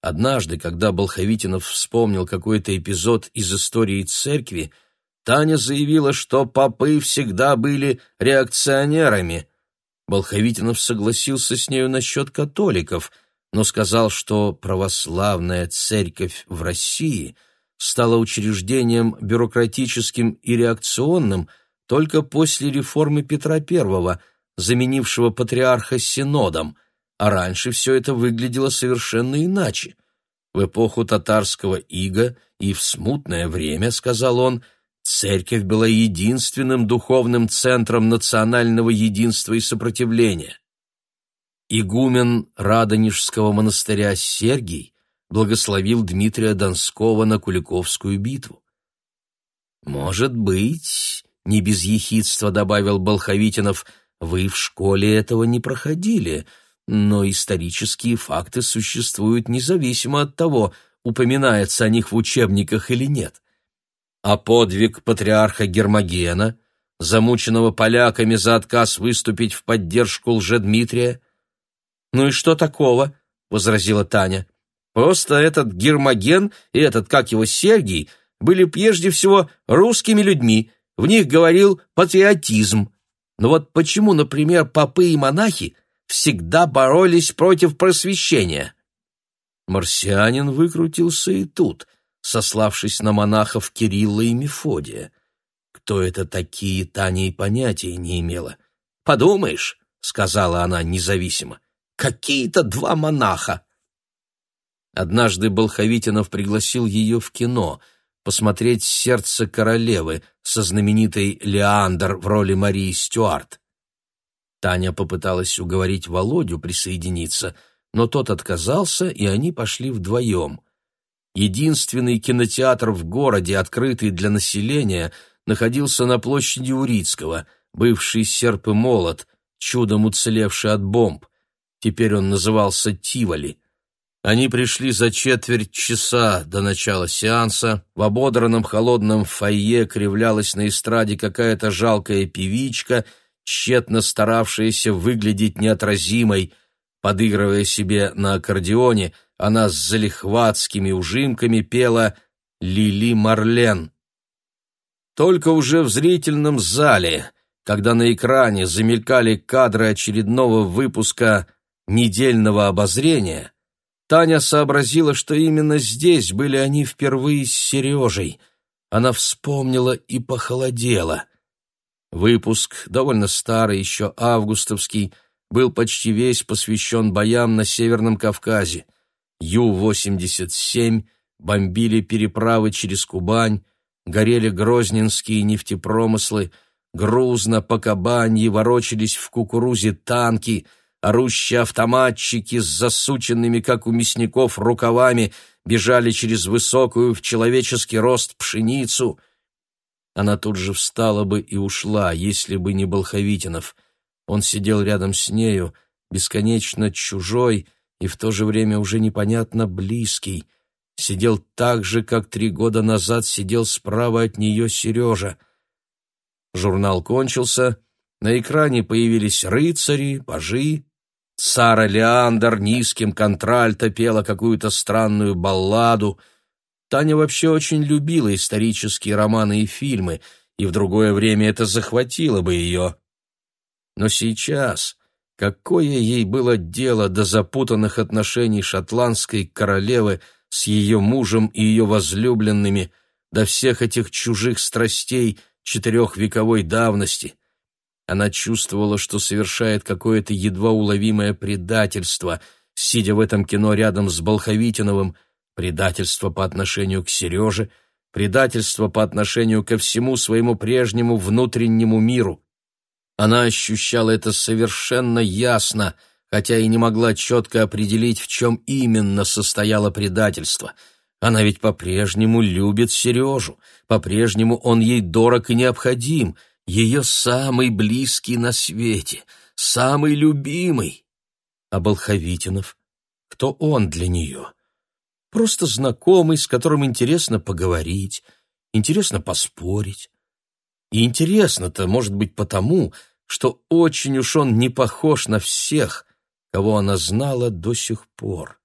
Однажды, когда Болховитинов вспомнил какой-то эпизод из истории церкви, Таня заявила, что попы всегда были реакционерами. Болховитинов согласился с нею насчет католиков, но сказал, что православная церковь в России стала учреждением бюрократическим и реакционным только после реформы Петра I, заменившего патриарха синодом – а раньше все это выглядело совершенно иначе. В эпоху татарского ига и в смутное время, сказал он, церковь была единственным духовным центром национального единства и сопротивления. Игумен Радонежского монастыря Сергий благословил Дмитрия Донского на Куликовскую битву. «Может быть, — не без ехидства добавил Болховитинов, — вы в школе этого не проходили, — но исторические факты существуют независимо от того, упоминается о них в учебниках или нет. А подвиг патриарха Гермогена, замученного поляками за отказ выступить в поддержку лжедмитрия? «Ну и что такого?» — возразила Таня. «Просто этот Гермоген и этот, как его, Сергий, были прежде всего русскими людьми, в них говорил патриотизм. Но вот почему, например, попы и монахи всегда боролись против просвещения. Марсианин выкрутился и тут, сославшись на монахов Кирилла и Мефодия. Кто это такие, Таня и понятия не имела. «Подумаешь», — сказала она независимо, — «какие-то два монаха». Однажды Болховитинов пригласил ее в кино посмотреть «Сердце королевы» со знаменитой Леандр в роли Марии Стюарт. Таня попыталась уговорить Володю присоединиться, но тот отказался, и они пошли вдвоем. Единственный кинотеатр в городе, открытый для населения, находился на площади Урицкого, бывший серп и молот, чудом уцелевший от бомб. Теперь он назывался Тиволи. Они пришли за четверть часа до начала сеанса. В ободранном холодном фойе кривлялась на эстраде какая-то жалкая певичка — тщетно старавшаяся выглядеть неотразимой, подыгрывая себе на аккордеоне, она с залихватскими ужимками пела «Лили Марлен». Только уже в зрительном зале, когда на экране замелькали кадры очередного выпуска недельного обозрения, Таня сообразила, что именно здесь были они впервые с Сережей. Она вспомнила и похолодела — Выпуск, довольно старый, еще августовский, был почти весь посвящен боям на Северном Кавказе. Ю-87 бомбили переправы через Кубань, горели грозненские нефтепромыслы, грузно по кабаньи ворочались в кукурузе танки, орущие автоматчики с засученными, как у мясников, рукавами бежали через высокую в человеческий рост пшеницу — она тут же встала бы и ушла, если бы не Болховитинов. Он сидел рядом с нею, бесконечно чужой и в то же время уже непонятно близкий. Сидел так же, как три года назад сидел справа от нее Сережа. Журнал кончился, на экране появились рыцари, пажи. Сара Леандр низким контральто пела какую-то странную балладу. Таня вообще очень любила исторические романы и фильмы, и в другое время это захватило бы ее. Но сейчас какое ей было дело до запутанных отношений шотландской королевы с ее мужем и ее возлюбленными, до всех этих чужих страстей четырехвековой давности? Она чувствовала, что совершает какое-то едва уловимое предательство, сидя в этом кино рядом с Болховитиновым, предательство по отношению к Сереже, предательство по отношению ко всему своему прежнему внутреннему миру. Она ощущала это совершенно ясно, хотя и не могла четко определить, в чем именно состояло предательство. Она ведь по-прежнему любит Сережу, по-прежнему он ей дорог и необходим, ее самый близкий на свете, самый любимый. А Болховитинов? Кто он для нее? Просто знакомый, с которым интересно поговорить, интересно поспорить. И интересно-то, может быть, потому, что очень уж он не похож на всех, кого она знала до сих пор.